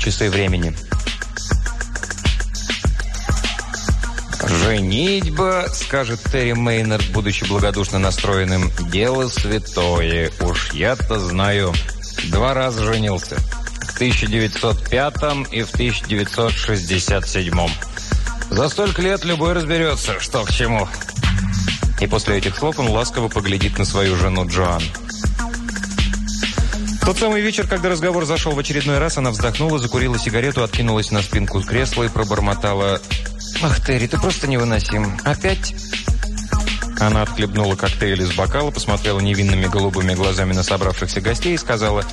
часы времени. «Женитьба», — скажет Терри Мейнард, будучи благодушно настроенным, — «дело святое, уж я-то знаю. Два раза женился. В 1905 и в 1967. За столько лет любой разберется, что к чему». И после этих слов он ласково поглядит на свою жену Джоан. Тот самый вечер, когда разговор зашел в очередной раз, она вздохнула, закурила сигарету, откинулась на спинку кресла и пробормотала «Ах, Терри, ты просто невыносим. Опять?» Она отхлебнула коктейль из бокала, посмотрела невинными голубыми глазами на собравшихся гостей и сказала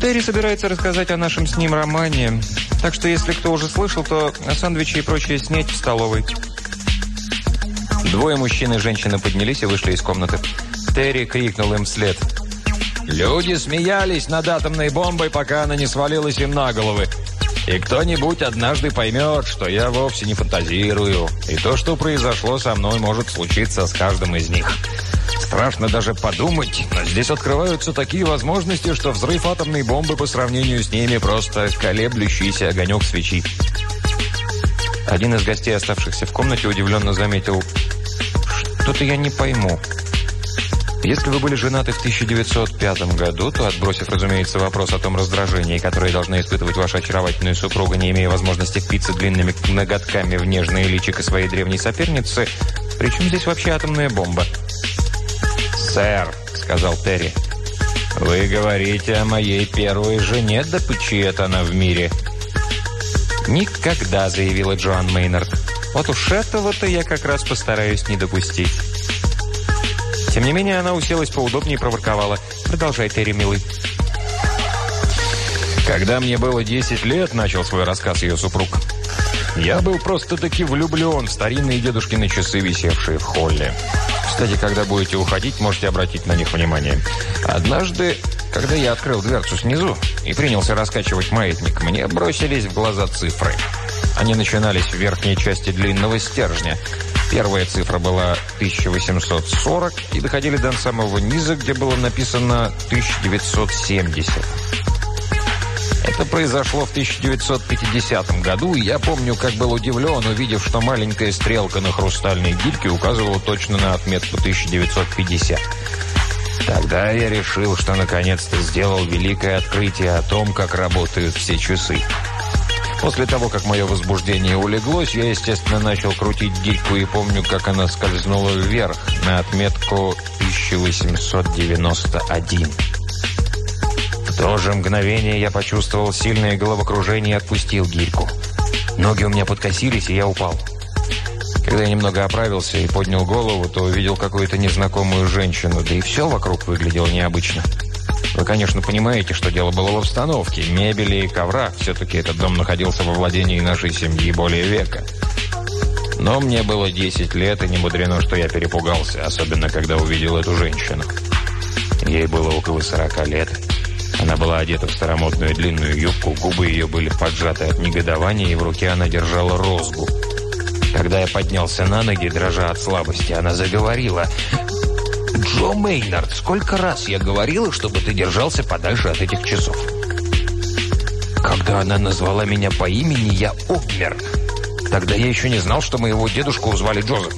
«Терри собирается рассказать о нашем с ним романе, так что если кто уже слышал, то сэндвичи и прочее снять в столовой». Двое мужчин и женщина поднялись и вышли из комнаты. Терри крикнул им вслед. «Люди смеялись над атомной бомбой, пока она не свалилась им на головы. И кто-нибудь однажды поймет, что я вовсе не фантазирую, и то, что произошло со мной, может случиться с каждым из них. Страшно даже подумать, но здесь открываются такие возможности, что взрыв атомной бомбы по сравнению с ними просто колеблющийся огонек свечи. Один из гостей, оставшихся в комнате, удивленно заметил – что-то я не пойму. Если вы были женаты в 1905 году, то, отбросив, разумеется, вопрос о том раздражении, которое должна испытывать ваша очаровательная супруга, не имея возможности впиться длинными ноготками в нежные личико своей древней соперницы, причем здесь вообще атомная бомба? «Сэр», — сказал Терри, — «вы говорите о моей первой жене, да почиет она в мире?» «Никогда», — заявила Джоан Мейнард. Вот уж этого-то я как раз постараюсь не допустить. Тем не менее, она уселась поудобнее и проворковала. «Продолжай, Терри, милый». «Когда мне было 10 лет», — начал свой рассказ ее супруг, «я был просто-таки влюблен в старинные дедушкины часы, висевшие в холле. Кстати, когда будете уходить, можете обратить на них внимание. Однажды, когда я открыл дверцу снизу и принялся раскачивать маятник, мне бросились в глаза цифры». Они начинались в верхней части длинного стержня. Первая цифра была 1840 и доходили до самого низа, где было написано 1970. Это произошло в 1950 году, и я помню, как был удивлен, увидев, что маленькая стрелка на хрустальной гильке указывала точно на отметку 1950. Тогда я решил, что наконец-то сделал великое открытие о том, как работают все часы. После того, как мое возбуждение улеглось, я, естественно, начал крутить гильку и помню, как она скользнула вверх на отметку 1891. В то же мгновение я почувствовал сильное головокружение и отпустил гильку. Ноги у меня подкосились, и я упал. Когда я немного оправился и поднял голову, то увидел какую-то незнакомую женщину, да и все вокруг выглядело необычно. Вы, конечно, понимаете, что дело было в обстановке, мебели и коврах. Все-таки этот дом находился во владении нашей семьи более века. Но мне было 10 лет, и не мудрено, что я перепугался, особенно когда увидел эту женщину. Ей было около 40 лет. Она была одета в старомодную длинную юбку, губы ее были поджаты от негодования, и в руке она держала розгу. Когда я поднялся на ноги, дрожа от слабости, она заговорила. «Джо Мейнард, сколько раз я говорила, чтобы ты держался подальше от этих часов?» Когда она назвала меня по имени, я обмер. Тогда я еще не знал, что моего дедушку звали Джозеф.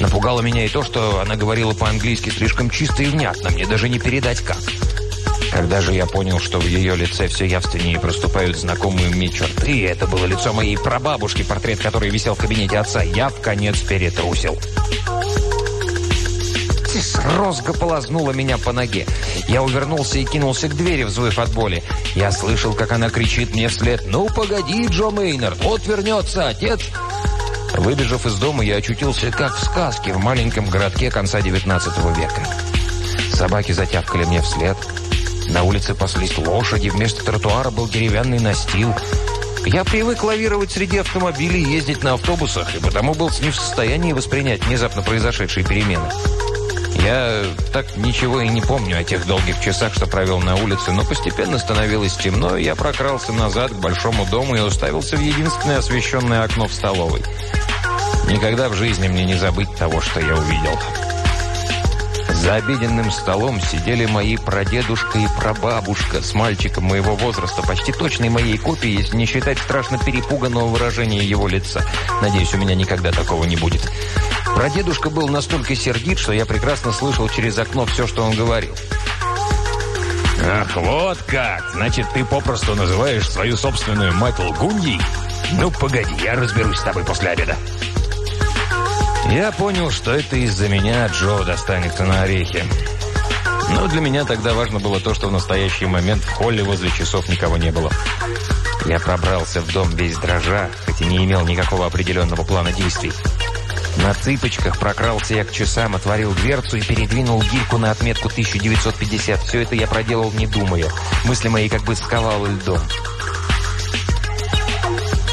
Напугало меня и то, что она говорила по-английски слишком чисто и внятно, мне даже не передать как. Когда же я понял, что в ее лице все явственнее проступают знакомые мне черты, это было лицо моей прабабушки, портрет которой висел в кабинете отца, я в конец перетрусил. Миссис розга полознула меня по ноге. Я увернулся и кинулся к двери, взвыв от боли. Я слышал, как она кричит мне вслед «Ну, погоди, Джо Мейнард, вот вернется отец!» Выбежав из дома, я очутился, как в сказке, в маленьком городке конца XIX века. Собаки затявкали мне вслед. На улице паслись лошади, вместо тротуара был деревянный настил. Я привык лавировать среди автомобилей ездить на автобусах, и потому был не в состоянии воспринять внезапно произошедшие перемены. Я так ничего и не помню о тех долгих часах, что провел на улице, но постепенно становилось темно, и я прокрался назад к большому дому и уставился в единственное освещенное окно в столовой. Никогда в жизни мне не забыть того, что я увидел. За обеденным столом сидели мои прадедушка и прабабушка с мальчиком моего возраста, почти точной моей копией, если не считать страшно перепуганного выражения его лица. Надеюсь, у меня никогда такого не будет. Прадедушка был настолько сердит, что я прекрасно слышал через окно все, что он говорил. «Ах, вот как! Значит, ты попросту называешь свою собственную мать лгуньей? Ну, погоди, я разберусь с тобой после обеда». Я понял, что это из-за меня Джо достанется на орехи. Но для меня тогда важно было то, что в настоящий момент в холле возле часов никого не было. Я пробрался в дом весь дрожа, хоть и не имел никакого определенного плана действий. На цыпочках прокрался я к часам, отворил дверцу и передвинул гирьку на отметку 1950. Все это я проделал не думая. Мысли мои как бы сковал льдом.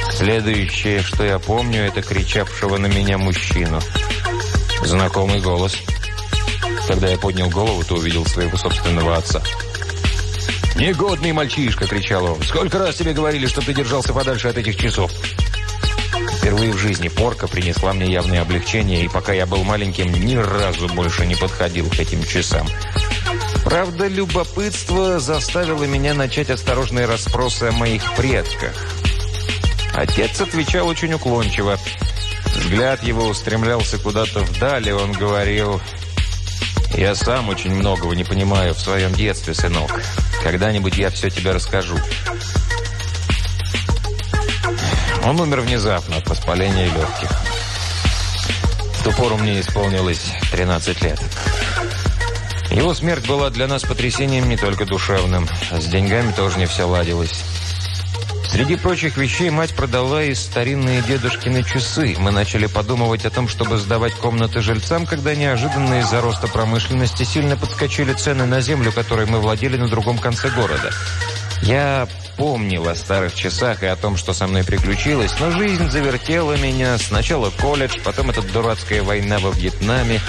Следующее, что я помню, это кричавшего на меня мужчину. Знакомый голос. Когда я поднял голову, то увидел своего собственного отца. «Негодный мальчишка!» — кричал он. «Сколько раз тебе говорили, что ты держался подальше от этих часов?» Впервые в жизни порка принесла мне явное облегчение, и пока я был маленьким, ни разу больше не подходил к этим часам. Правда, любопытство заставило меня начать осторожные расспросы о моих предках. Отец отвечал очень уклончиво. Взгляд его устремлялся куда-то вдали, он говорил... «Я сам очень многого не понимаю в своем детстве, сынок. Когда-нибудь я все тебе расскажу». Он умер внезапно от воспаления легких. В ту пору мне исполнилось 13 лет. Его смерть была для нас потрясением не только душевным. С деньгами тоже не все ладилось. Среди прочих вещей мать продала и старинные дедушкины часы. Мы начали подумывать о том, чтобы сдавать комнаты жильцам, когда неожиданно из-за роста промышленности сильно подскочили цены на землю, которой мы владели на другом конце города. Я помнил о старых часах и о том, что со мной приключилось, но жизнь завертела меня. Сначала колледж, потом эта дурацкая война во Вьетнаме.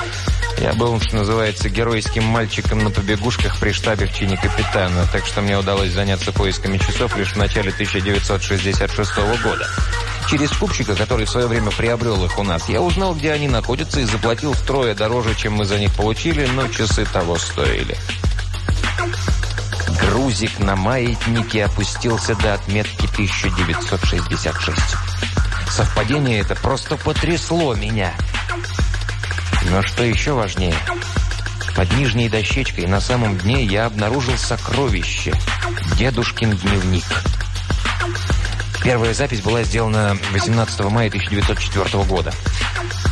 Я был, что называется, геройским мальчиком на побегушках при штабе в чине капитана, так что мне удалось заняться поисками часов лишь в начале 1966 года. Через купчика, который в свое время приобрел их у нас, я узнал, где они находятся и заплатил втрое дороже, чем мы за них получили, но часы того стоили. Грузик на маятнике опустился до отметки 1966. Совпадение это просто потрясло меня. Но что еще важнее, под нижней дощечкой на самом дне я обнаружил сокровище – дедушкин дневник. Первая запись была сделана 18 мая 1904 года.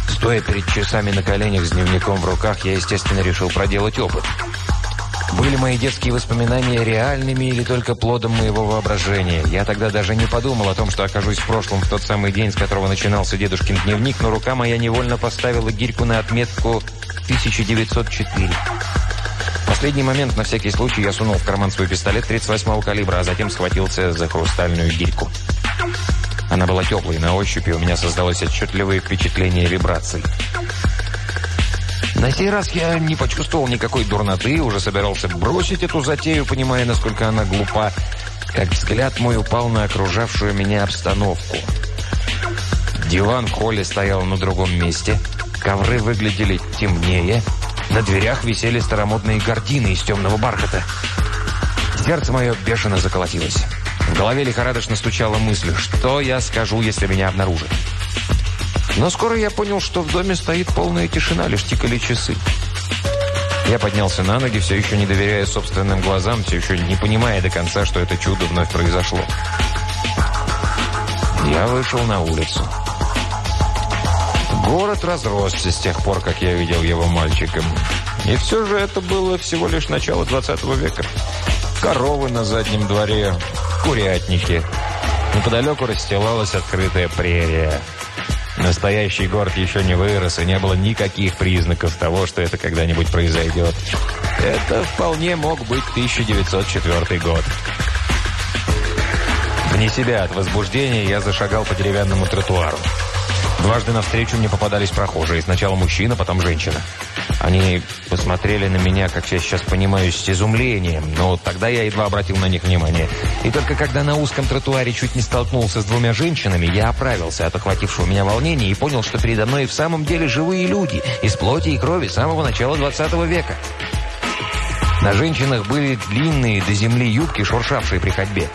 Стоя перед часами на коленях с дневником в руках, я, естественно, решил проделать опыт – были мои детские воспоминания реальными или только плодом моего воображения? Я тогда даже не подумал о том, что окажусь в прошлом в тот самый день, с которого начинался дедушкин дневник, но рука моя невольно поставила гирьку на отметку 1904. В последний момент, на всякий случай, я сунул в карман свой пистолет 38-го калибра, а затем схватился за хрустальную гирьку. Она была теплой на ощупь, и у меня создалось отчетливое впечатление вибраций. На сей раз я не почувствовал никакой дурноты, уже собирался бросить эту затею, понимая, насколько она глупа, как взгляд мой упал на окружавшую меня обстановку. Диван в холле стоял на другом месте, ковры выглядели темнее, на дверях висели старомодные гардины из темного бархата. Сердце мое бешено заколотилось. В голове лихорадочно стучала мысль, что я скажу, если меня обнаружат. Но скоро я понял, что в доме стоит полная тишина, лишь тикали часы. Я поднялся на ноги, все еще не доверяя собственным глазам, все еще не понимая до конца, что это чудо вновь произошло. Я вышел на улицу. Город разросся с тех пор, как я видел его мальчиком. И все же это было всего лишь начало 20 века. Коровы на заднем дворе, курятники. Неподалеку расстилалась открытая прерия. Настоящий город еще не вырос, и не было никаких признаков того, что это когда-нибудь произойдет. Это вполне мог быть 1904 год. Вне себя от возбуждения я зашагал по деревянному тротуару. Дважды навстречу мне попадались прохожие. Сначала мужчина, потом женщина. Они посмотрели на меня, как я сейчас понимаю, с изумлением, но тогда я едва обратил на них внимание. И только когда на узком тротуаре чуть не столкнулся с двумя женщинами, я оправился от охватившего меня волнения и понял, что передо мной в самом деле живые люди, из плоти и крови самого начала 20 века. На женщинах были длинные до земли юбки, шуршавшие при ходьбе.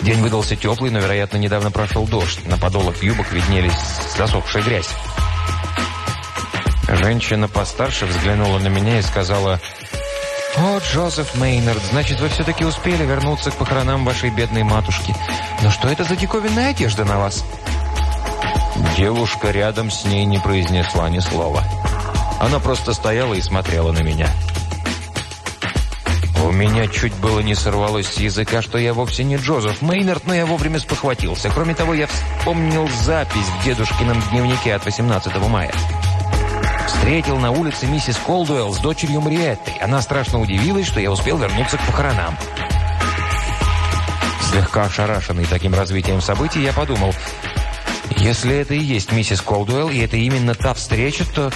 День выдался теплый, но, вероятно, недавно прошел дождь. На подолах юбок виднелись засохшая грязь. Женщина постарше взглянула на меня и сказала, «О, Джозеф Мейнард, значит, вы все-таки успели вернуться к похоронам вашей бедной матушки. Но что это за диковинная одежда на вас?» Девушка рядом с ней не произнесла ни слова. Она просто стояла и смотрела на меня. У меня чуть было не сорвалось с языка, что я вовсе не Джозеф Мейнард, но я вовремя спохватился. Кроме того, я вспомнил запись в дедушкином дневнике от 18 мая. Встретил на улице миссис Колдуэлл с дочерью Мариеттой. Она страшно удивилась, что я успел вернуться к похоронам. Слегка ошарашенный таким развитием событий, я подумал, если это и есть миссис Колдуэлл, и это именно та встреча, то...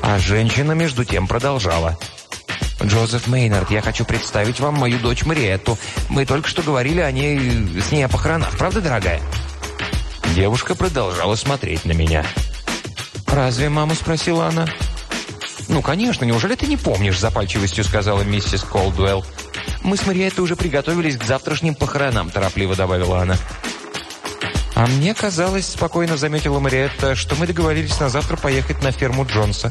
А женщина, между тем, продолжала. «Джозеф Мейнард, я хочу представить вам мою дочь Мариетту. Мы только что говорили о ней, с ней о похоронах. Правда, дорогая?» Девушка продолжала смотреть на меня. «Разве мама?» – спросила она. «Ну, конечно, неужели ты не помнишь?» – запальчивостью сказала миссис Колдуэлл. «Мы с Мариеттой уже приготовились к завтрашним похоронам», – торопливо добавила она. «А мне казалось, — спокойно заметила Мариетта, — что мы договорились на завтра поехать на ферму Джонса».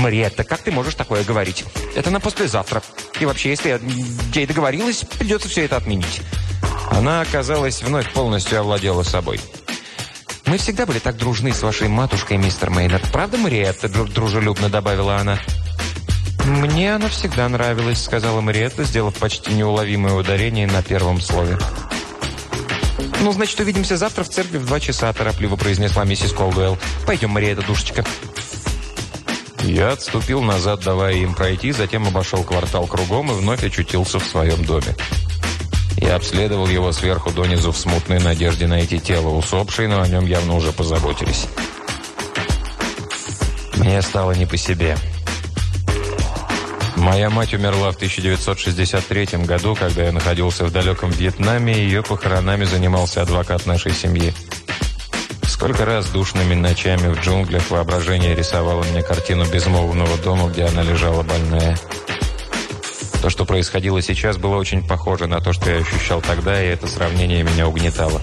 «Мариетта, как ты можешь такое говорить? Это на послезавтра. И вообще, если я договорилась, придется все это отменить». Она, оказалось, вновь полностью овладела собой. «Мы всегда были так дружны с вашей матушкой, мистер Мейнард. Правда, Мариетта?» – дружелюбно добавила она. «Мне она всегда нравилась», – сказала Мариетта, сделав почти неуловимое ударение на первом слове. «Ну, значит, увидимся завтра в церкви в два часа», – торопливо произнесла миссис Колдуэлл. «Пойдем, Мариетта, душечка». Я отступил назад, давая им пройти, затем обошел квартал кругом и вновь очутился в своем доме. Я обследовал его сверху донизу в смутной надежде найти тело усопшей, но о нем явно уже позаботились. Мне стало не по себе. Моя мать умерла в 1963 году, когда я находился в далеком Вьетнаме, и ее похоронами занимался адвокат нашей семьи. Сколько раз душными ночами в джунглях воображение рисовало мне картину безмолвного дома, где она лежала больная. То, что происходило сейчас, было очень похоже на то, что я ощущал тогда, и это сравнение меня угнетало.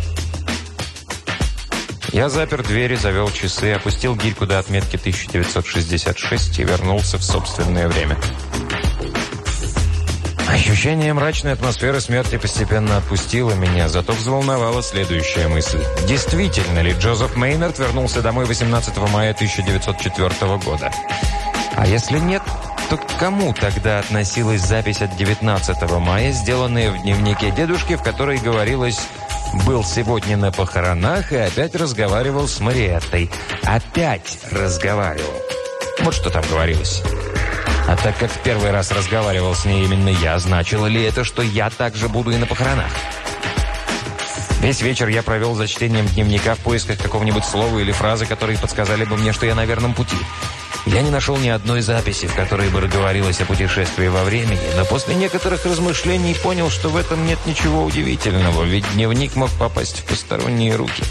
Я запер двери, завел часы, опустил гирьку до отметки 1966 и вернулся в собственное время. Ощущение мрачной атмосферы смерти постепенно отпустило меня, зато взволновала следующая мысль. Действительно ли Джозеф Мейнард вернулся домой 18 мая 1904 года? А если нет, то к кому тогда относилась запись от 19 мая, сделанная в дневнике дедушки, в которой говорилось «Был сегодня на похоронах и опять разговаривал с Мариеттой». Опять разговаривал. Вот что там говорилось. А так как в первый раз разговаривал с ней именно я, значило ли это, что я также буду и на похоронах? Весь вечер я провел за чтением дневника в поисках какого-нибудь слова или фразы, которые подсказали бы мне, что я на верном пути. Я не нашел ни одной записи, в которой бы говорилось о путешествии во времени, но после некоторых размышлений понял, что в этом нет ничего удивительного, ведь дневник мог попасть в посторонние руки.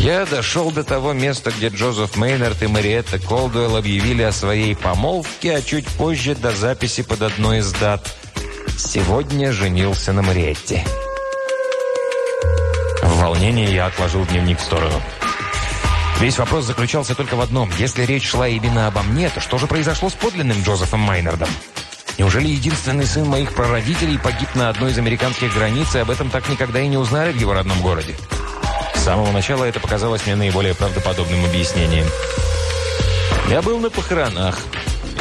Я дошел до того места, где Джозеф Мейнард и Мариетта Колдуэлл объявили о своей помолвке, а чуть позже до записи под одной из дат. Сегодня женился на Мариетте. В волнении я отложил дневник в сторону. Весь вопрос заключался только в одном. Если речь шла именно обо мне, то что же произошло с подлинным Джозефом Майнардом? Неужели единственный сын моих прародителей погиб на одной из американских границ, и об этом так никогда и не узнали в его родном городе? С самого начала это показалось мне наиболее правдоподобным объяснением. Я был на похоронах,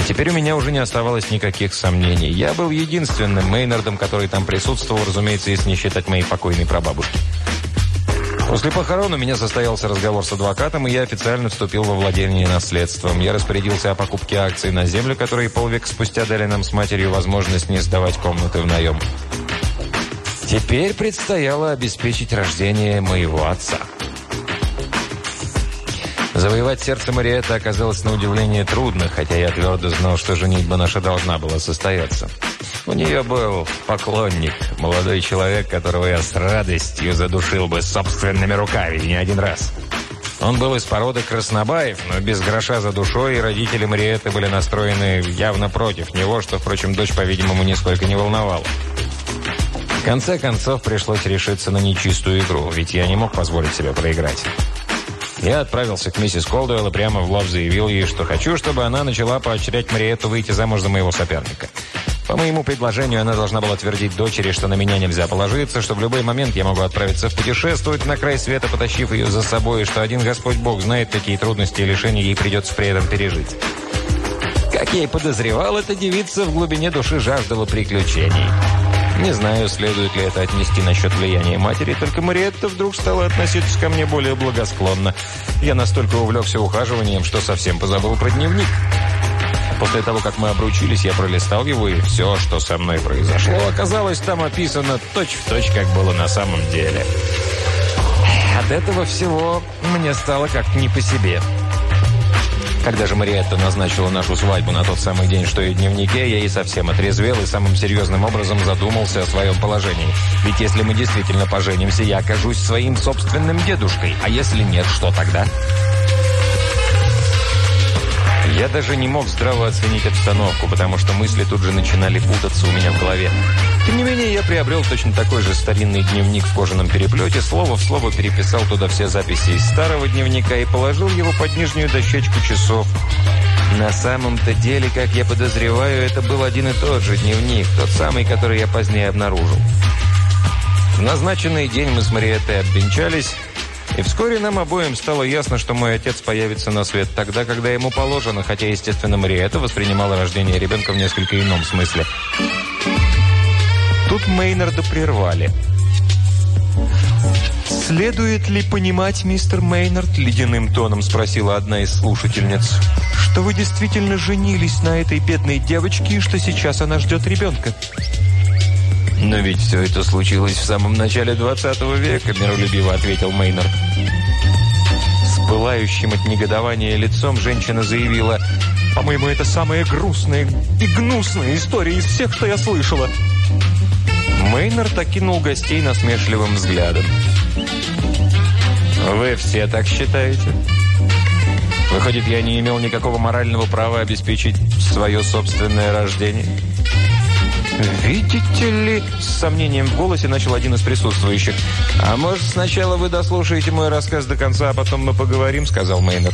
и теперь у меня уже не оставалось никаких сомнений. Я был единственным Мейнардом, который там присутствовал, разумеется, если не считать моей покойной прабабушки. После похорон у меня состоялся разговор с адвокатом, и я официально вступил во владение наследством. Я распорядился о покупке акций на землю, которые полвека спустя дали нам с матерью возможность не сдавать комнаты в наем. Теперь предстояло обеспечить рождение моего отца. Завоевать сердце Мариетты оказалось на удивление трудно, хотя я твердо знал, что женитьба наша должна была состояться. У нее был поклонник, молодой человек, которого я с радостью задушил бы собственными руками не один раз. Он был из породы краснобаев, но без гроша за душой, и родители Мариетты были настроены явно против него, что, впрочем, дочь, по-видимому, нисколько не волновала. В конце концов, пришлось решиться на нечистую игру, ведь я не мог позволить себе проиграть. Я отправился к миссис Колдуэлл и прямо в лоб заявил ей, что хочу, чтобы она начала поощрять Мариетту выйти замуж за моего соперника. По моему предложению, она должна была твердить дочери, что на меня нельзя положиться, что в любой момент я могу отправиться в путешествовать на край света, потащив ее за собой, и что один Господь Бог знает, какие трудности и лишения ей придется при этом пережить. Как я и подозревал, эта девица в глубине души жаждала приключений. Не знаю, следует ли это отнести насчет влияния матери, только Мариетта вдруг стала относиться ко мне более благосклонно. Я настолько увлекся ухаживанием, что совсем позабыл про дневник. После того, как мы обручились, я пролистал его, и все, что со мной произошло, оказалось там описано точь-в-точь, точь, как было на самом деле. От этого всего мне стало как-то не по себе. Когда же Мариетта назначила нашу свадьбу на тот самый день, что и в дневнике, я и совсем отрезвел и самым серьезным образом задумался о своем положении. Ведь если мы действительно поженимся, я окажусь своим собственным дедушкой. А если нет, что тогда? Я даже не мог здраво оценить обстановку, потому что мысли тут же начинали путаться у меня в голове. Тем не менее, я приобрел точно такой же старинный дневник в кожаном переплете, слово в слово переписал туда все записи из старого дневника и положил его под нижнюю дощечку часов. На самом-то деле, как я подозреваю, это был один и тот же дневник, тот самый, который я позднее обнаружил. В назначенный день мы с Мариеттой обвенчались, и вскоре нам обоим стало ясно, что мой отец появится на свет тогда, когда ему положено, хотя, естественно, Мариэта воспринимала рождение ребенка в несколько ином смысле. Тут Мейнарда прервали. «Следует ли понимать, мистер Мейнард?» – ледяным тоном спросила одна из слушательниц. «Что вы действительно женились на этой бедной девочке и что сейчас она ждет ребенка?» «Но ведь все это случилось в самом начале 20 века», – миролюбиво ответил Мейнард. С пылающим от негодования лицом женщина заявила, «По-моему, это самая грустная и гнусная история из всех, что я слышала». Мейнард окинул гостей насмешливым взглядом. «Вы все так считаете?» Выходит, я не имел никакого морального права обеспечить свое собственное рождение? «Видите ли...» – с сомнением в голосе начал один из присутствующих. «А может, сначала вы дослушаете мой рассказ до конца, а потом мы поговорим?» – сказал Мейнер.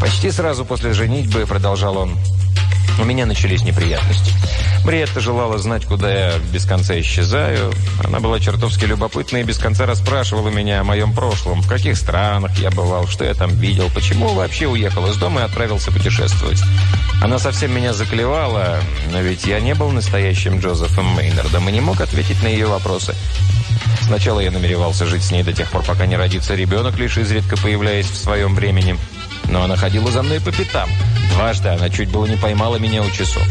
«Почти сразу после женитьбы», – продолжал он, – «у меня начались неприятности». Бриетта желала знать, куда я без конца исчезаю. Она была чертовски любопытна и без конца расспрашивала меня о моем прошлом, в каких странах я бывал, что я там видел, почему вообще уехал из дома и отправился путешествовать. Она совсем меня заклевала, но ведь я не был настоящим Джозефом Мейнардом и не мог ответить на ее вопросы. Сначала я намеревался жить с ней до тех пор, пока не родится ребенок, лишь изредка появляясь в своем времени. Но она ходила за мной по пятам. Дважды она чуть было не поймала меня у часов.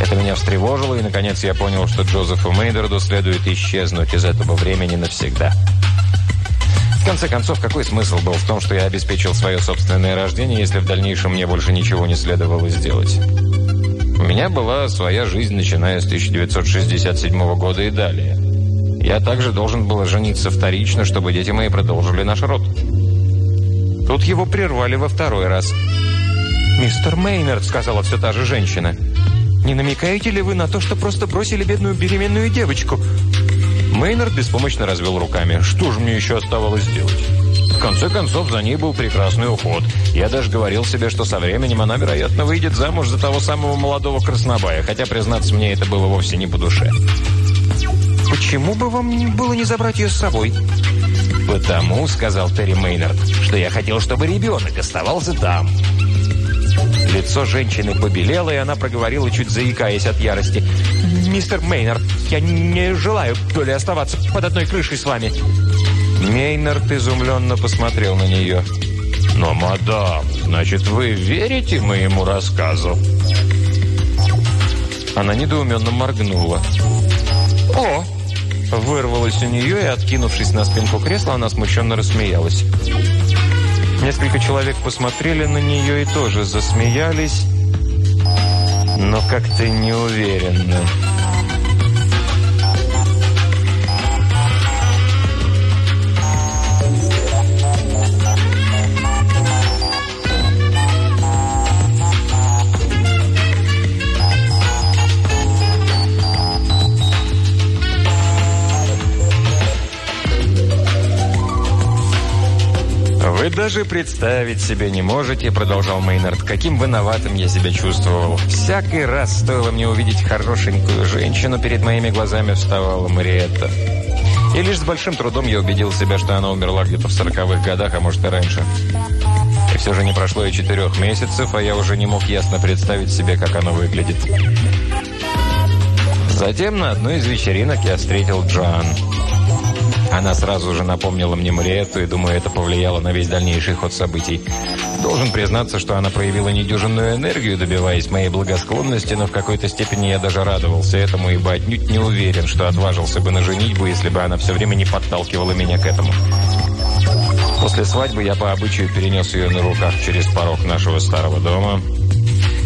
Это меня встревожило, и, наконец, я понял, что Джозефу Мейнарду следует исчезнуть из этого времени навсегда. В конце концов, какой смысл был в том, что я обеспечил свое собственное рождение, если в дальнейшем мне больше ничего не следовало сделать? У меня была своя жизнь, начиная с 1967 года и далее. Я также должен был жениться вторично, чтобы дети мои продолжили наш род. Тут его прервали во второй раз. «Мистер Мейнард», — сказала все та же женщина, — не намекаете ли вы на то, что просто бросили бедную беременную девочку?» Мейнард беспомощно развел руками. «Что же мне еще оставалось делать?» В конце концов, за ней был прекрасный уход. Я даже говорил себе, что со временем она, вероятно, выйдет замуж за того самого молодого краснобая, хотя, признаться мне, это было вовсе не по душе. «Почему бы вам было не забрать ее с собой?» «Потому, — сказал Терри Мейнард, — что я хотел, чтобы ребенок оставался там». Лицо женщины побелело, и она проговорила, чуть заикаясь от ярости. «Мистер Мейнард, я не желаю доли оставаться под одной крышей с вами». Мейнард изумленно посмотрел на нее. «Но, мадам, значит, вы верите моему рассказу?» Она недоуменно моргнула. «О!» Вырвалась у нее, и, откинувшись на спинку кресла, она смущенно рассмеялась. Несколько человек посмотрели на нее и тоже засмеялись, но как-то неуверенно. Даже представить себе не можете», — продолжал Мейнард, «каким виноватым я себя чувствовал. Всякий раз стоило мне увидеть хорошенькую женщину, перед моими глазами вставала Мариетта. И лишь с большим трудом я убедил себя, что она умерла где-то в сороковых годах, а может и раньше. И все же не прошло и четырех месяцев, а я уже не мог ясно представить себе, как она выглядит. Затем на одной из вечеринок я встретил Джоан. Она сразу же напомнила мне Мариетту, и, думаю, это повлияло на весь дальнейший ход событий. Должен признаться, что она проявила недюжинную энергию, добиваясь моей благосклонности, но в какой-то степени я даже радовался этому, ибо отнюдь не уверен, что отважился бы на женитьбу, если бы она все время не подталкивала меня к этому. После свадьбы я по обычаю перенес ее на руках через порог нашего старого дома.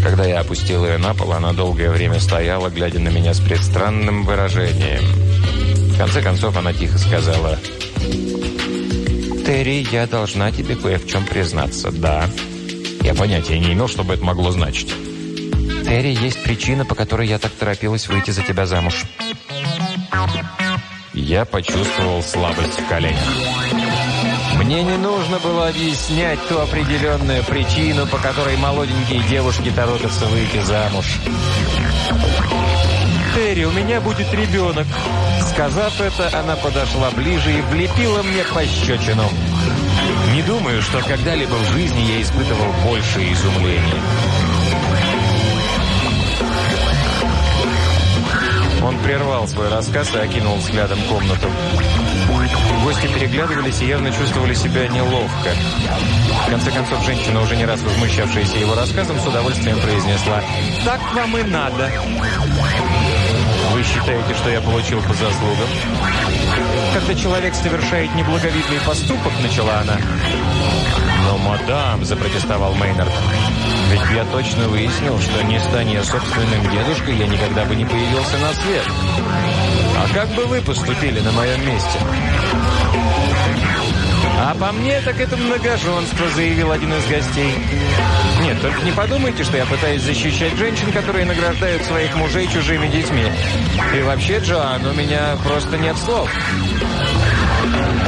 Когда я опустил ее на пол, она долгое время стояла, глядя на меня с предстранным выражением – в конце концов, она тихо сказала, «Терри, я должна тебе кое в чем признаться, да». Я понятия не имел, что бы это могло значить. «Терри, есть причина, по которой я так торопилась выйти за тебя замуж». Я почувствовал слабость в коленях. Мне не нужно было объяснять ту определенную причину, по которой молоденькие девушки торопятся выйти замуж. «Терри, у меня будет ребенок!» Сказав это, она подошла ближе и влепила мне пощечину. Не думаю, что когда-либо в жизни я испытывал большее изумление. Он прервал свой рассказ и окинул взглядом комнату. Гости переглядывались и явно чувствовали себя неловко. В конце концов, женщина, уже не раз возмущавшаяся его рассказом, с удовольствием произнесла «Так вам и надо». Вы считаете, что я получил по заслугам? Когда человек совершает неблаговидный поступок, начала она. Но, мадам, запротестовал Мейнард, ведь я точно выяснил, что не станя собственным дедушкой, я никогда бы не появился на свет. А как бы вы поступили на моем месте? «А по мне так это многоженство», — заявил один из гостей. «Нет, только не подумайте, что я пытаюсь защищать женщин, которые награждают своих мужей чужими детьми. И вообще, Джоан, у меня просто нет слов».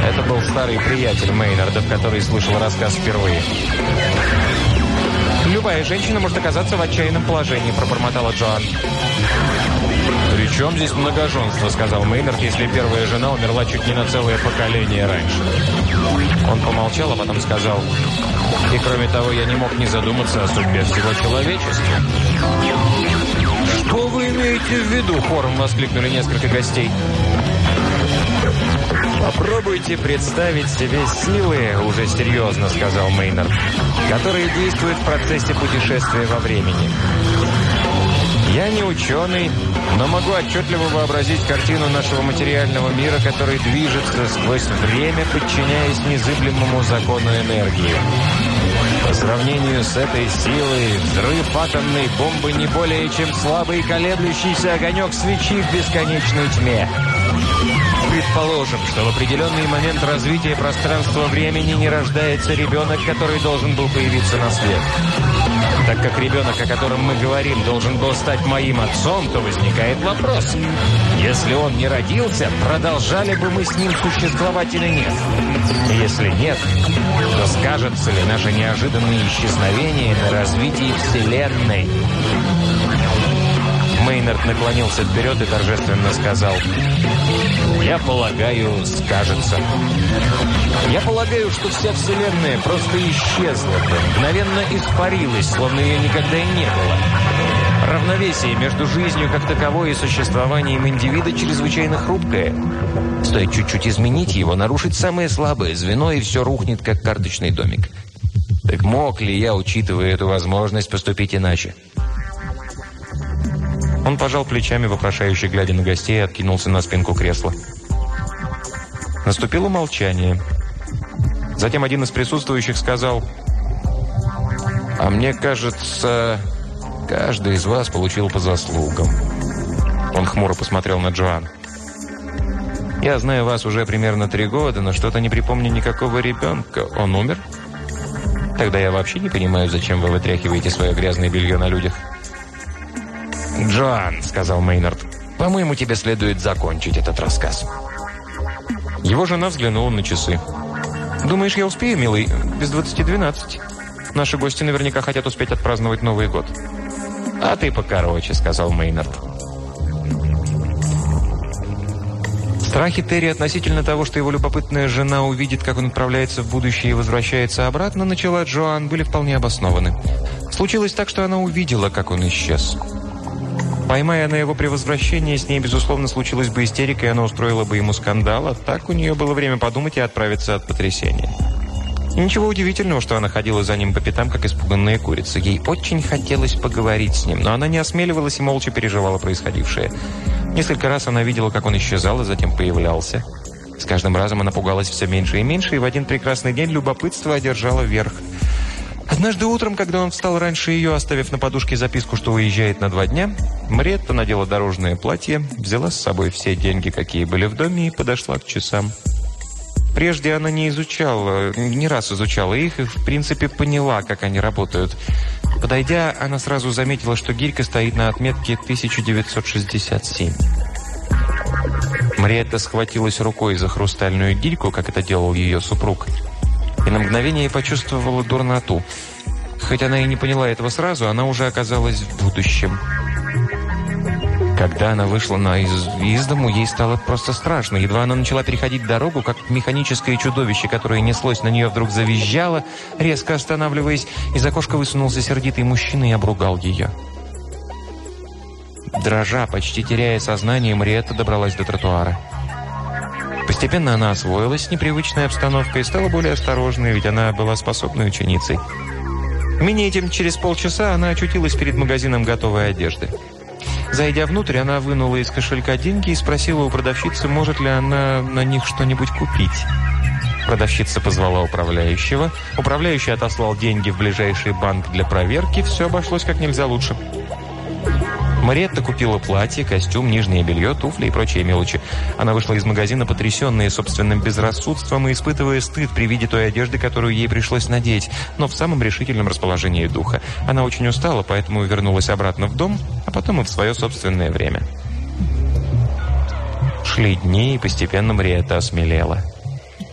Это был старый приятель Мейнардов, который слышал рассказ впервые. «Любая женщина может оказаться в отчаянном положении», — пробормотала Джоан. «При чем здесь многоженство?» — сказал Мейнард, если первая жена умерла чуть не на целое поколение раньше. Он помолчал, а потом сказал, «И кроме того, я не мог не задуматься о судьбе всего человечества». «Что вы имеете в виду?» — хором воскликнули несколько гостей. «Попробуйте представить себе силы, уже серьезно», — сказал Мейнард, «которые действуют в процессе путешествия во времени. Я не ученый, но могу отчетливо вообразить картину нашего материального мира, который движется сквозь время, подчиняясь незыблемому закону энергии. По сравнению с этой силой, взрыв атомной бомбы не более чем слабый колеблющийся огонек свечи в бесконечной тьме. Предположим, что в определенный момент развития пространства-времени не рождается ребенок, который должен был появиться на свет. Так как ребенок, о котором мы говорим, должен был стать моим отцом, то возникает вопрос. Если он не родился, продолжали бы мы с ним существовать или нет? Если нет, то скажется ли наше неожиданное исчезновение на развитии Вселенной? Мейнард наклонился вперед и торжественно сказал «Я полагаю, скажется». Я полагаю, что вся Вселенная просто исчезла бы, мгновенно испарилась, словно ее никогда и не было. Равновесие между жизнью как таковой и существованием индивида чрезвычайно хрупкое. Стоит чуть-чуть изменить его, нарушить самое слабое звено, и все рухнет, как карточный домик. Так мог ли я, учитывая эту возможность, поступить иначе? Он пожал плечами, вопрошающе глядя на гостей, и откинулся на спинку кресла. Наступило молчание. Затем один из присутствующих сказал, «А мне кажется, каждый из вас получил по заслугам». Он хмуро посмотрел на Джоан. «Я знаю вас уже примерно три года, но что-то не припомню никакого ребенка. Он умер?» «Тогда я вообще не понимаю, зачем вы вытряхиваете свое грязное белье на людях». «Джоан», — сказал Мейнард, — «по-моему, тебе следует закончить этот рассказ». Его жена взглянула на часы. «Думаешь, я успею, милый? Без двадцати двенадцать. Наши гости наверняка хотят успеть отпраздновать Новый год». «А ты покороче», — сказал Мейнард. Страхи Терри относительно того, что его любопытная жена увидит, как он отправляется в будущее и возвращается обратно, начала Джоан, были вполне обоснованы. Случилось так, что она увидела, как он исчез. Поймая она его при возвращении, с ней, безусловно, случилась бы истерика, и она устроила бы ему скандал, а так у нее было время подумать и отправиться от потрясения. И ничего удивительного, что она ходила за ним по пятам, как испуганная курица. Ей очень хотелось поговорить с ним, но она не осмеливалась и молча переживала происходившее. Несколько раз она видела, как он исчезал, и затем появлялся. С каждым разом она пугалась все меньше и меньше, и в один прекрасный день любопытство одержало верх – Однажды утром, когда он встал раньше ее, оставив на подушке записку, что уезжает на два дня, Мариетта надела дорожное платье, взяла с собой все деньги, какие были в доме, и подошла к часам. Прежде она не изучала, не раз изучала их и, в принципе, поняла, как они работают. Подойдя, она сразу заметила, что гирька стоит на отметке 1967. Мариетта схватилась рукой за хрустальную гирьку, как это делал ее супруг – и на мгновение почувствовала дурноту. Хоть она и не поняла этого сразу, она уже оказалась в будущем. Когда она вышла на из, из дому, ей стало просто страшно. Едва она начала переходить дорогу, как механическое чудовище, которое неслось на нее, вдруг завизжало, резко останавливаясь. Из окошка высунулся сердитый мужчина и обругал ее. Дрожа, почти теряя сознание, Мариетта добралась до тротуара. Постепенно она освоилась с непривычной обстановкой и стала более осторожной, ведь она была способной ученицей. Менее чем через полчаса она очутилась перед магазином готовой одежды. Зайдя внутрь, она вынула из кошелька деньги и спросила у продавщицы, может ли она на них что-нибудь купить. Продавщица позвала управляющего. Управляющий отослал деньги в ближайший банк для проверки. Все обошлось как нельзя лучше. Мариетта купила платье, костюм, нижнее белье, туфли и прочие мелочи. Она вышла из магазина потрясенная собственным безрассудством и испытывая стыд при виде той одежды, которую ей пришлось надеть, но в самом решительном расположении духа. Она очень устала, поэтому вернулась обратно в дом, а потом и в свое собственное время. Шли дни, и постепенно Мариетта осмелела.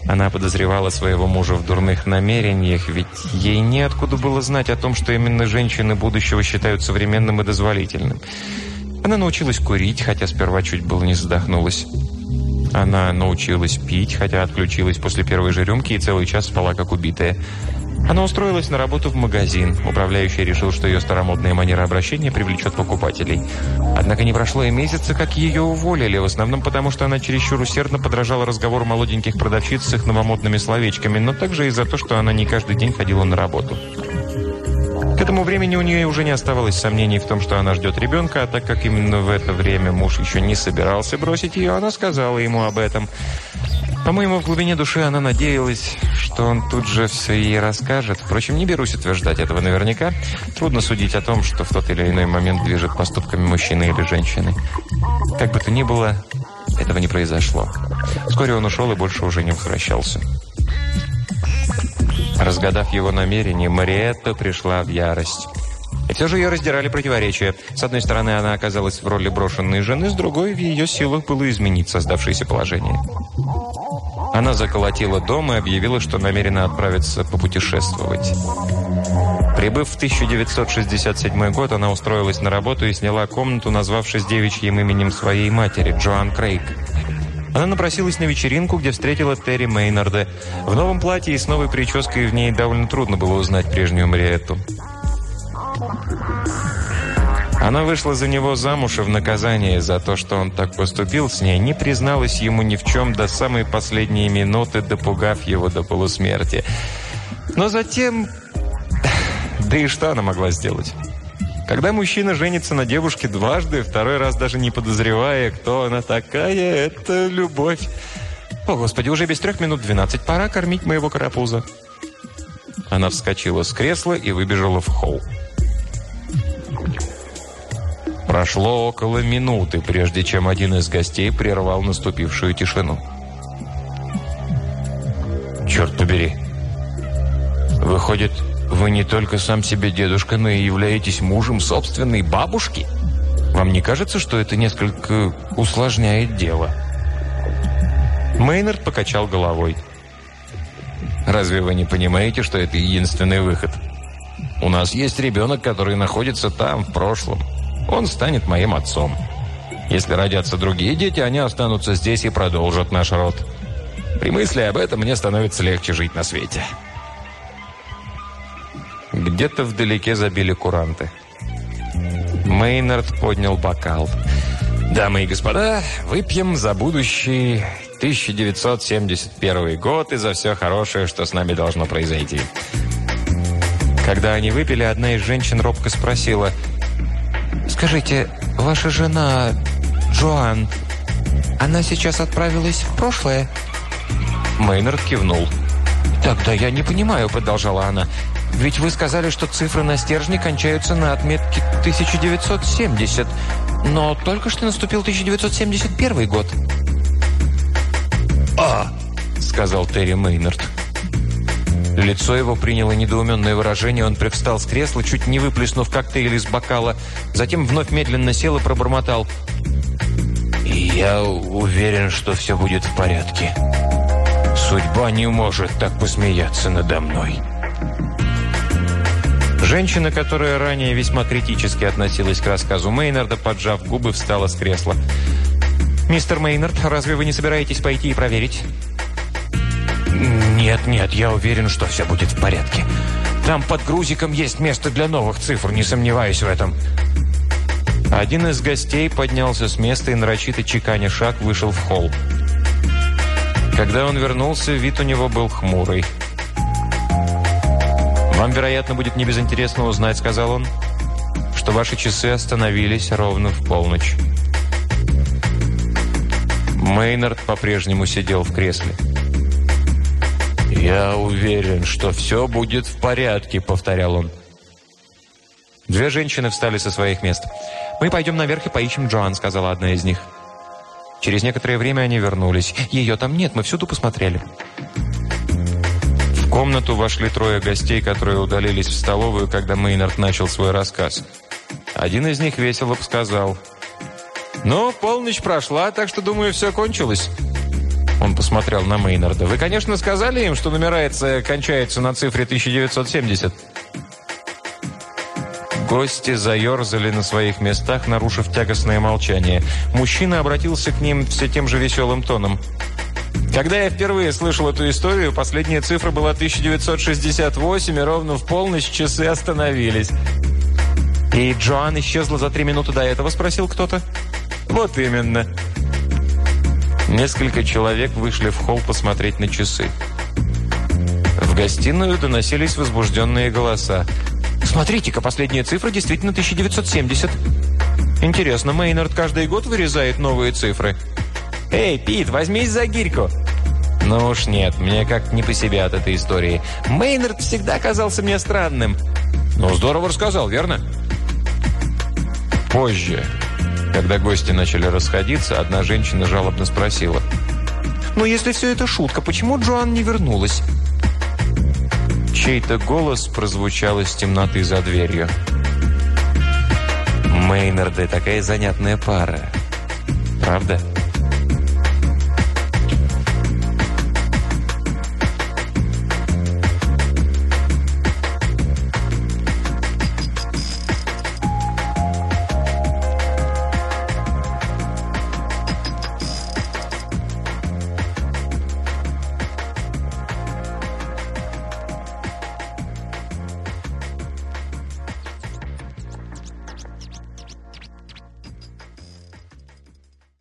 Она подозревала своего мужа в дурных намерениях, ведь ей неоткуда было знать о том, что именно женщины будущего считают современным и дозволительным. Она научилась курить, хотя сперва чуть было не задохнулась. Она научилась пить, хотя отключилась после первой же рюмки и целый час спала как убитая. Она устроилась на работу в магазин. Управляющий решил, что ее старомодная манера обращения привлечет покупателей. Однако не прошло и месяца, как ее уволили, в основном потому, что она чересчур усердно подражала разговору молоденьких продавщиц с их новомодными словечками, но также и за то, что она не каждый день ходила на работу. Этому времени у нее уже не оставалось сомнений в том, что она ждет ребенка, а так как именно в это время муж еще не собирался бросить ее, она сказала ему об этом – по-моему, в глубине души она надеялась, что он тут же все ей расскажет. Впрочем, не берусь утверждать этого наверняка. Трудно судить о том, что в тот или иной момент движет поступками мужчины или женщины. Как бы то ни было, этого не произошло. Вскоре он ушел и больше уже не возвращался. Разгадав его намерение, Мариетта пришла в ярость. И все же ее раздирали противоречия. С одной стороны, она оказалась в роли брошенной жены, с другой, в ее силах было изменить создавшееся положение. Она заколотила дом и объявила, что намерена отправиться попутешествовать. Прибыв в 1967 год, она устроилась на работу и сняла комнату, назвавшись девичьим именем своей матери, Джоан Крейг. Она напросилась на вечеринку, где встретила Терри Мейнарда. В новом платье и с новой прической в ней довольно трудно было узнать прежнюю Мариетту. Она вышла за него замуж и в наказание за то, что он так поступил с ней, не призналась ему ни в чем до самой последней минуты, допугав его до полусмерти. Но затем... Да и что она могла сделать? Когда мужчина женится на девушке дважды, второй раз даже не подозревая, кто она такая, это любовь. О, Господи, уже без трех минут двенадцать. Пора кормить моего карапуза. Она вскочила с кресла и выбежала в холл. Прошло около минуты, прежде чем один из гостей прервал наступившую тишину. «Черт побери! Выходит, вы не только сам себе дедушка, но и являетесь мужем собственной бабушки? Вам не кажется, что это несколько усложняет дело?» Мейнард покачал головой. «Разве вы не понимаете, что это единственный выход? У нас есть ребенок, который находится там, в прошлом. Он станет моим отцом. Если родятся другие дети, они останутся здесь и продолжат наш род. При мысли об этом мне становится легче жить на свете». Где-то вдалеке забили куранты. Мейнард поднял бокал. «Дамы и господа, выпьем за будущий 1971 год и за все хорошее, что с нами должно произойти». Когда они выпили, одна из женщин робко спросила, «Скажите, ваша жена Джоан, она сейчас отправилась в прошлое?» Мейнард кивнул. «Тогда я не понимаю», — продолжала она. «Ведь вы сказали, что цифры на стержне кончаются на отметке 1970, но только что наступил 1971 год». «А!» — сказал Терри Мейнард. Лицо его приняло недоуменное выражение, он привстал с кресла, чуть не выплеснув коктейль из бокала, затем вновь медленно сел и пробормотал. «Я уверен, что все будет в порядке. Судьба не может так посмеяться надо мной». Женщина, которая ранее весьма критически относилась к рассказу Мейнарда, поджав губы, встала с кресла. «Мистер Мейнард, разве вы не собираетесь пойти и проверить?» «Нет, нет, я уверен, что все будет в порядке. Там под грузиком есть место для новых цифр, не сомневаюсь в этом». Один из гостей поднялся с места и, нарочито чеканя шаг, вышел в холл. Когда он вернулся, вид у него был хмурый. «Вам, вероятно, будет небезынтересно узнать, — сказал он, — что ваши часы остановились ровно в полночь». Мейнард по-прежнему сидел в кресле. «Я уверен, что все будет в порядке», — повторял он. Две женщины встали со своих мест. «Мы пойдем наверх и поищем Джоан», — сказала одна из них. Через некоторое время они вернулись. «Ее там нет, мы всюду посмотрели». Комнату вошли трое гостей, которые удалились в столовую, когда Мейнард начал свой рассказ. Один из них весело сказал — «Ну, полночь прошла, так что, думаю, все кончилось». Он посмотрел на Мейнарда. «Вы, конечно, сказали им, что нумерация кончается на цифре 1970?» Гости заерзали на своих местах, нарушив тягостное молчание. Мужчина обратился к ним все тем же веселым тоном. «Когда я впервые слышал эту историю, последняя цифра была 1968, и ровно в полночь часы остановились». «И Джоан исчезла за три минуты до этого?» – спросил кто-то. «Вот именно». Несколько человек вышли в холл посмотреть на часы. В гостиную доносились возбужденные голоса. «Смотрите-ка, последняя цифра действительно 1970». «Интересно, Мейнард каждый год вырезает новые цифры?» «Эй, Пит, возьмись за гирьку!» «Ну уж нет, мне как не по себе от этой истории. Мейнард всегда казался мне странным». «Ну, здорово рассказал, верно?» Позже, когда гости начали расходиться, одна женщина жалобно спросила. «Но если все это шутка, почему Джоан не вернулась?» Чей-то голос прозвучал из темноты за дверью. Мейнарды такая занятная пара. Правда?